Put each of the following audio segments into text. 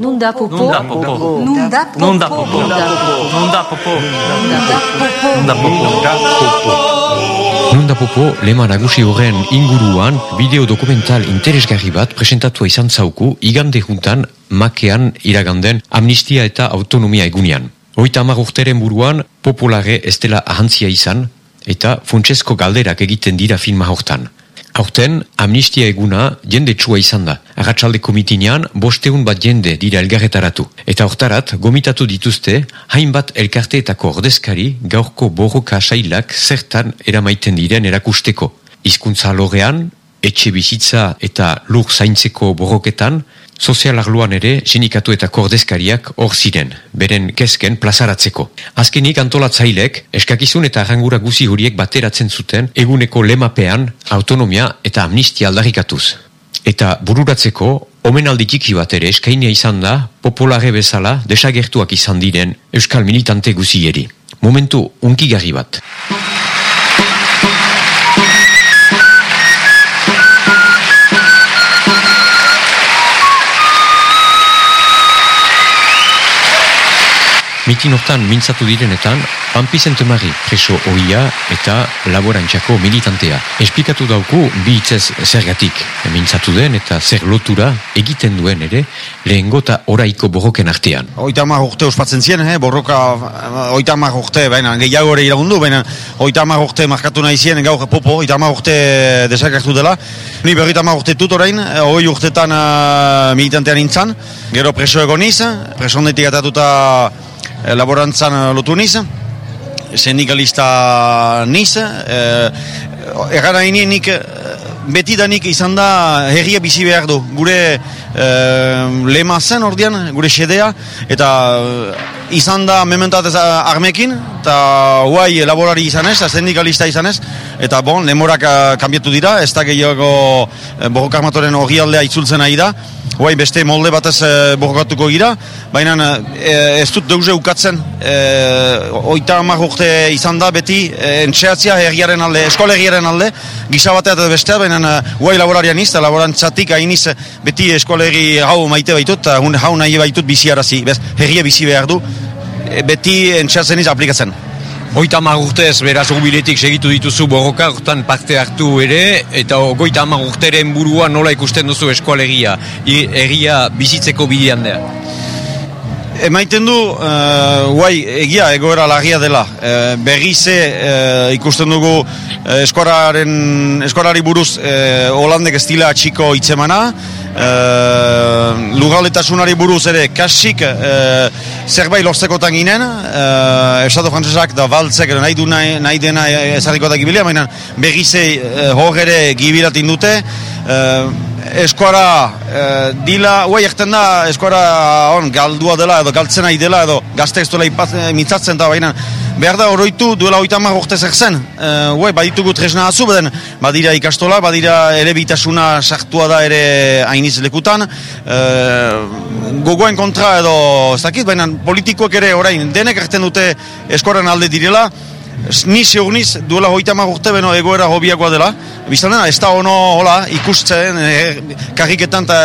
Nunda popo. Nunda popo. Nunda popo. Nunda popo. Nunda popo. Nunda popo. Nunda popo, lema nagusi horren inguruan, bideo dokumental interesgarri bat presentatua izan zauku, igande juntan, makean iraganden amnistia eta autonomia egunean. Hoita hamar urteren buruan, populare ez dela ahantzia izan, eta funtsesko galderak egiten dira filma hortan. Aurten, amnistia eguna jende txua izan da. Arratxalde komitinean, bosteun bat jende dira elgarretaratu. Eta hortarat, gomitatu dituzte, hainbat elkarteetako ordezkari gaurko borroka sailak zertan eramaiten diren erakusteko. Hizkuntza lorean, etxe bizitza eta lur zaintzeko borroketan, sozial arloan ere sinikatu eta kordezkariak hor ziren, beren kezken plazaratzeko. Azkenik antolatzailek, eskakizun eta arrangura guzi horiek bateratzen zuten eguneko lemapean autonomia eta amnistia aldarrikatuz. Eta bururatzeko, omenaldi txiki bat ere eskainia izan da, populare bezala desagertuak izan diren euskal militante guzieri. Momentu unkigarri bat. Mitin hortan mintzatu direnetan, Pampi Zentemari preso oia eta laborantxako militantea. Esplikatu dauku bi hitzez zergatik mintzatu den eta zer lotura egiten duen ere lehengo eta oraiko borroken artean. Oita hamar urte ospatzen ziren, eh? borroka oita hamar urte, baina gehiago ere iragundu, baina oita hamar urte markatu nahi ziren gaur popo, oita hamar urte desakartu dela. Ni berrita hamar urte tut orain, hoi urtetan uh, militantean nintzen, gero preso egoniz, preso ondetik atatuta laborantzan lotu niz, sindikalista niz, e, errara nik beti da nik izan da herria bizi behar du, gure e, lema zen ordean, gure xedea, eta izan da mementat ez armekin, eta guai laborari izan ez, sindikalista izan ez, eta bon, lemorak kanbiatu dira, ez da gehiago borrokarmatoren hori aldea itzultzen ari da, Guai beste molde batez e, borrokatuko gira, baina e, ez dut deuze ukatzen, e, oita hamar urte izan da beti e, entxeatzia herriaren alde, eskola herriaren alde, gisa batea eta bestea, baina guai laborarian iz, laborantzatik hainiz beti eskola herri hau maite baitut, hau nahi baitut biziarazi, bez, herria bizi behar du, beti entxeatzen iz aplikatzen. Oita hamar urtez, beraz, biletik segitu dituzu borroka, hortan parte hartu ere, eta goita hamar urteren burua nola ikusten duzu eskualegia, egia bizitzeko bidean da. Emaiten du, uh, guai, egia egoera lagia dela. Uh, berrize uh, ikusten dugu eskoraren, eskorari buruz uh, Holandek estila txiko itzemana, uh, lugaldetasunari buruz ere kasik uh, zerbait lortzekotan ginen, uh, Estado Frantzesak da baltzek nahi du nahi, nahi dena ezarriko da gibilia, baina berrize uh, hor ere gibiratin dute, uh, eskuara e, dila, uai ekten da eskuara on, galdua dela edo galtzen nahi dela edo gazte ez duela mitzatzen da baina behar da oroitu duela oita mar urte zer zen. E, uai, baditugu tresna azu beden badira ikastola, badira ere bitasuna sartua da ere hainiz lekutan. E, gogoen kontra edo ez dakit, baina politikoek ere orain denek erten dute eskuaran alde direla ni seurniz duela hoita urte beno egoera hobiagoa dela. Biztan dena, ez da ono hola ikusten e, karriketan eta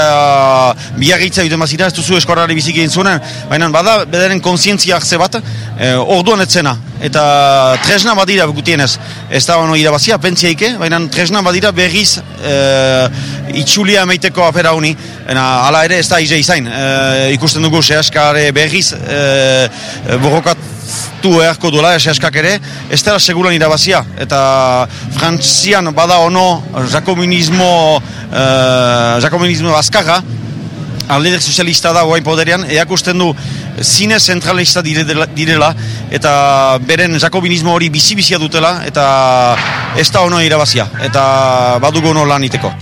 uh, biarritza duten bazira ez duzu eskorari biziki egin baina bada bedaren konsientzia hartze bat e, orduan etzena eta tresna badira gutienez. Ez da ono irabazia, pentsiaike baina tresna badira berriz e, itxulia emaiteko afera honi. Hala ere ez da ize izain. E, ikusten dugu sehaskare berriz e, borrokat du eharko duela esaskak ere, ez dela seguran irabazia. Eta frantzian bada ono jakomunismo, uh, jakomunismo azkarra, alderek sozialista da guain poderean, eakusten du zine zentralista direla, eta beren jakobinismo hori bizi-bizia dutela, eta ez da ono irabazia, eta badugu ono lan iteko.